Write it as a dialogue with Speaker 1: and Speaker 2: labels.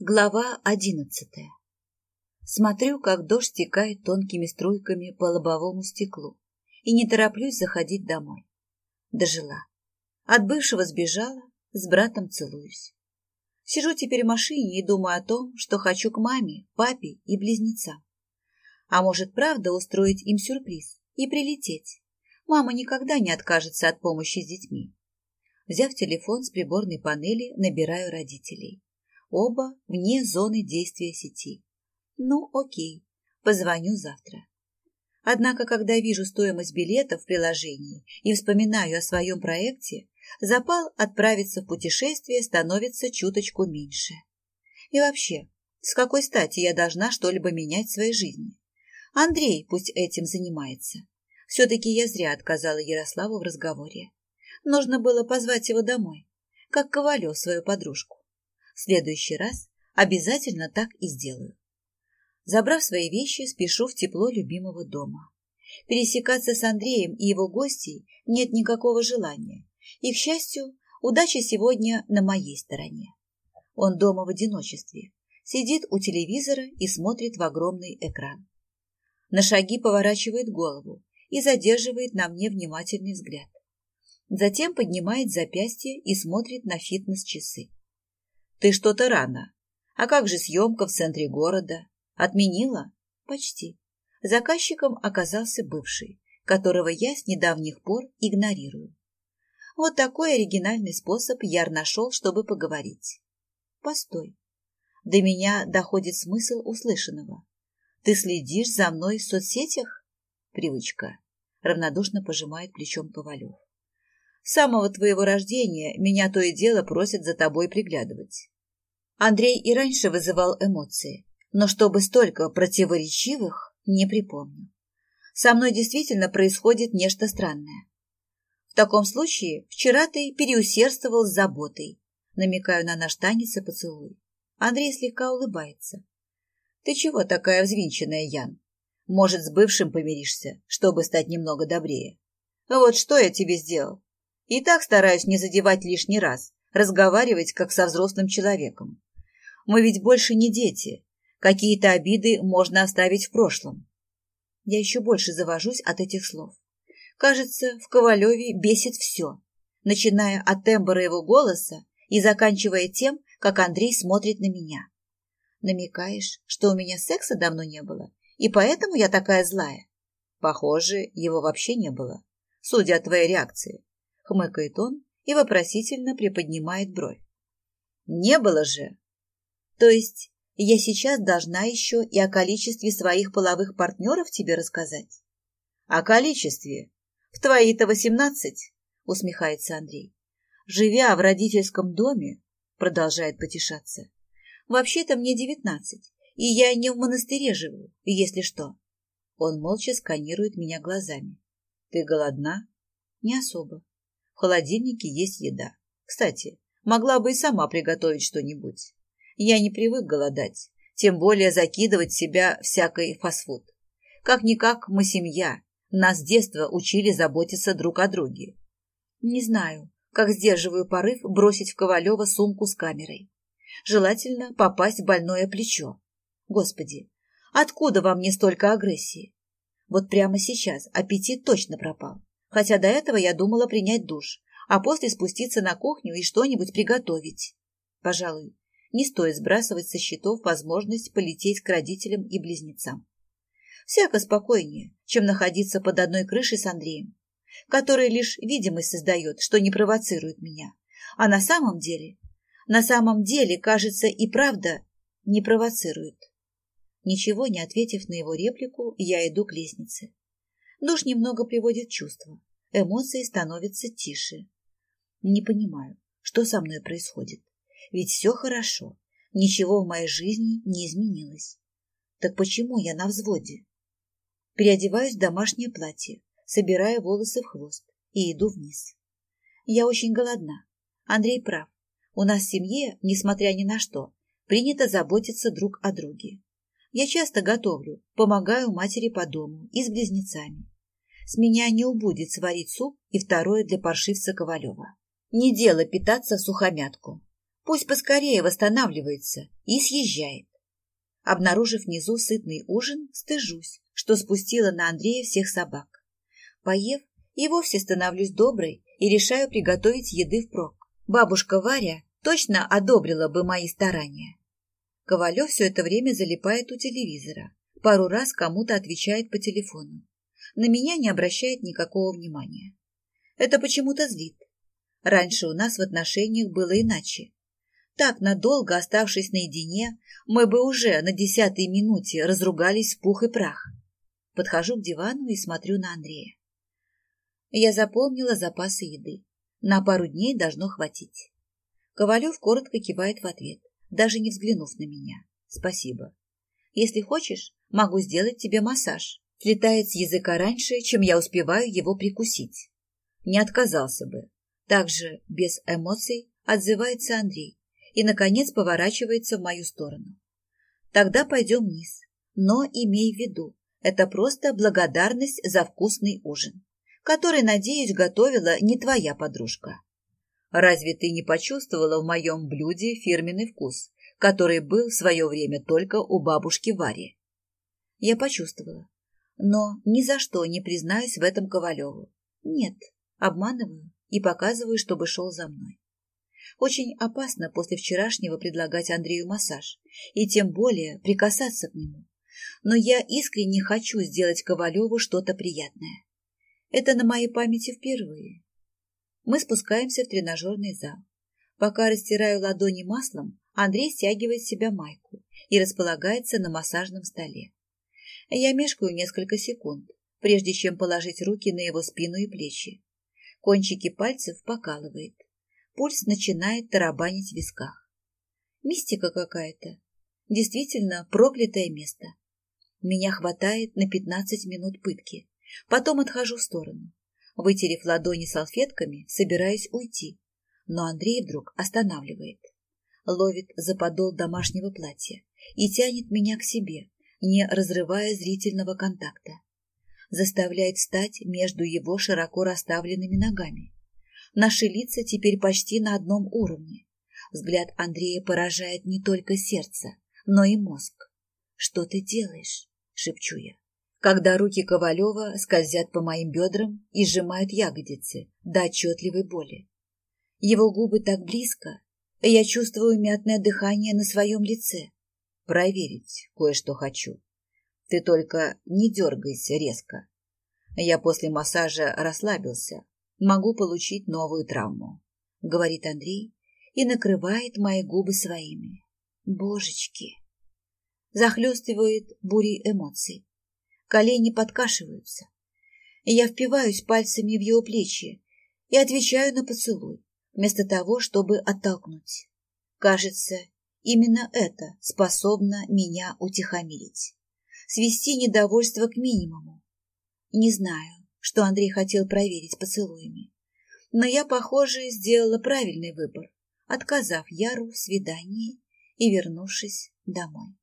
Speaker 1: Глава одиннадцатая. Смотрю, как дождь стекает тонкими струйками по лобовому стеклу, и не тороплюсь заходить домой. Дожила. От бывшего сбежала, с братом целуюсь. Сижу теперь в машине и думаю о том, что хочу к маме, папе и близнецам. А может, правда устроить им сюрприз и прилететь? Мама никогда не откажется от помощи с детьми. Взяв телефон с приборной панели, набираю родителей. Оба вне зоны действия сети. Ну, окей, позвоню завтра. Однако, когда вижу стоимость билетов в приложении и вспоминаю о своем проекте, запал отправиться в путешествие становится чуточку меньше. И вообще, с какой стати я должна что-либо менять в своей жизни? Андрей пусть этим занимается. Все-таки я зря отказала Ярославу в разговоре. Нужно было позвать его домой, как Ковалев свою подружку. В следующий раз обязательно так и сделаю. Забрав свои вещи, спешу в тепло любимого дома. Пересекаться с Андреем и его гостей нет никакого желания. И, к счастью, удача сегодня на моей стороне. Он дома в одиночестве, сидит у телевизора и смотрит в огромный экран. На шаги поворачивает голову и задерживает на мне внимательный взгляд. Затем поднимает запястье и смотрит на фитнес-часы. Ты что-то рано. А как же съемка в центре города? Отменила? Почти. Заказчиком оказался бывший, которого я с недавних пор игнорирую. Вот такой оригинальный способ Яр нашел, чтобы поговорить. Постой. До меня доходит смысл услышанного. Ты следишь за мной в соцсетях? Привычка. Равнодушно пожимает плечом Ковалев. С самого твоего рождения меня то и дело просят за тобой приглядывать. Андрей и раньше вызывал эмоции, но чтобы столько противоречивых, не припомню. Со мной действительно происходит нечто странное. В таком случае вчера ты переусердствовал с заботой, намекаю на наш танец и поцелуй. Андрей слегка улыбается. Ты чего такая взвинченная, Ян? Может, с бывшим помиришься, чтобы стать немного добрее? Вот что я тебе сделал? И так стараюсь не задевать лишний раз, разговаривать как со взрослым человеком. Мы ведь больше не дети. Какие-то обиды можно оставить в прошлом. Я еще больше завожусь от этих слов. Кажется, в Ковалеве бесит все, начиная от тембра его голоса и заканчивая тем, как Андрей смотрит на меня. Намекаешь, что у меня секса давно не было, и поэтому я такая злая? Похоже, его вообще не было, судя от твоей реакции. Хмыкает он и вопросительно приподнимает бровь. Не было же, то есть я сейчас должна еще и о количестве своих половых партнеров тебе рассказать? О количестве? В твои-то восемнадцать? Усмехается Андрей. Живя в родительском доме, продолжает потешаться. Вообще-то мне девятнадцать, и я не в монастыре живу, если что. Он молча сканирует меня глазами. Ты голодна? Не особо. В холодильнике есть еда. Кстати, могла бы и сама приготовить что-нибудь. Я не привык голодать, тем более закидывать себя всякой фастфуд. Как-никак мы семья, нас с детства учили заботиться друг о друге. Не знаю, как сдерживаю порыв бросить в Ковалева сумку с камерой. Желательно попасть в больное плечо. Господи, откуда во мне столько агрессии? Вот прямо сейчас аппетит точно пропал. Хотя до этого я думала принять душ, а после спуститься на кухню и что-нибудь приготовить. Пожалуй, не стоит сбрасывать со счетов возможность полететь к родителям и близнецам. Всяко спокойнее, чем находиться под одной крышей с Андреем, который лишь видимость создает, что не провоцирует меня. А на самом деле, на самом деле, кажется, и правда не провоцирует. Ничего не ответив на его реплику, я иду к лестнице. Душ немного приводит чувство. Эмоции становятся тише. Не понимаю, что со мной происходит. Ведь все хорошо, ничего в моей жизни не изменилось. Так почему я на взводе? Переодеваюсь в домашнее платье, собирая волосы в хвост и иду вниз. Я очень голодна. Андрей прав. У нас в семье, несмотря ни на что, принято заботиться друг о друге. Я часто готовлю, помогаю матери по дому и с близнецами. С меня не убудет сварить суп и второе для паршивца Ковалева. Не дело питаться в сухомятку. Пусть поскорее восстанавливается и съезжает. Обнаружив внизу сытный ужин, стыжусь, что спустила на Андрея всех собак. Поев, и вовсе становлюсь доброй и решаю приготовить еды впрок. Бабушка Варя точно одобрила бы мои старания. Ковалев все это время залипает у телевизора, пару раз кому-то отвечает по телефону. На меня не обращает никакого внимания. Это почему-то злит. Раньше у нас в отношениях было иначе. Так, надолго оставшись наедине, мы бы уже на десятой минуте разругались в пух и прах. Подхожу к дивану и смотрю на Андрея. Я заполнила запасы еды. На пару дней должно хватить. Ковалев коротко кивает в ответ, даже не взглянув на меня. Спасибо. Если хочешь, могу сделать тебе массаж. Слетает с языка раньше, чем я успеваю его прикусить. Не отказался бы. Также, без эмоций, отзывается Андрей и, наконец, поворачивается в мою сторону. Тогда пойдем вниз. Но имей в виду, это просто благодарность за вкусный ужин, который, надеюсь, готовила не твоя подружка. Разве ты не почувствовала в моем блюде фирменный вкус, который был в свое время только у бабушки Вари? Я почувствовала, но ни за что не признаюсь в этом Ковалеву. Нет, обманываю и показываю, чтобы шел за мной. Очень опасно после вчерашнего предлагать Андрею массаж, и тем более прикасаться к нему. Но я искренне хочу сделать Ковалеву что-то приятное. Это на моей памяти впервые. Мы спускаемся в тренажерный зал. Пока растираю ладони маслом, Андрей стягивает с себя майку и располагается на массажном столе. Я мешкаю несколько секунд, прежде чем положить руки на его спину и плечи. Кончики пальцев покалывает. Пульс начинает тарабанить в висках. Мистика какая-то. Действительно проклятое место. Меня хватает на пятнадцать минут пытки. Потом отхожу в сторону. Вытерев ладони салфетками, собираюсь уйти. Но Андрей вдруг останавливает. Ловит за подол домашнего платья и тянет меня к себе, не разрывая зрительного контакта. Заставляет встать между его широко расставленными ногами. Наши лица теперь почти на одном уровне. Взгляд Андрея поражает не только сердце, но и мозг. «Что ты делаешь?» — шепчу я. Когда руки Ковалева скользят по моим бедрам и сжимают ягодицы до отчетливой боли. Его губы так близко, я чувствую мятное дыхание на своем лице. Проверить кое-что хочу. Ты только не дергайся резко. Я после массажа расслабился, могу получить новую травму, говорит Андрей и накрывает мои губы своими. Божечки! Захлестывает бурей эмоций. Колени подкашиваются. Я впиваюсь пальцами в его плечи и отвечаю на поцелуй, вместо того, чтобы оттолкнуть. Кажется, именно это способно меня утихомирить, свести недовольство к минимуму. Не знаю, что Андрей хотел проверить поцелуями. Но я, похоже, сделала правильный выбор, отказав Яру в свидании и вернувшись домой.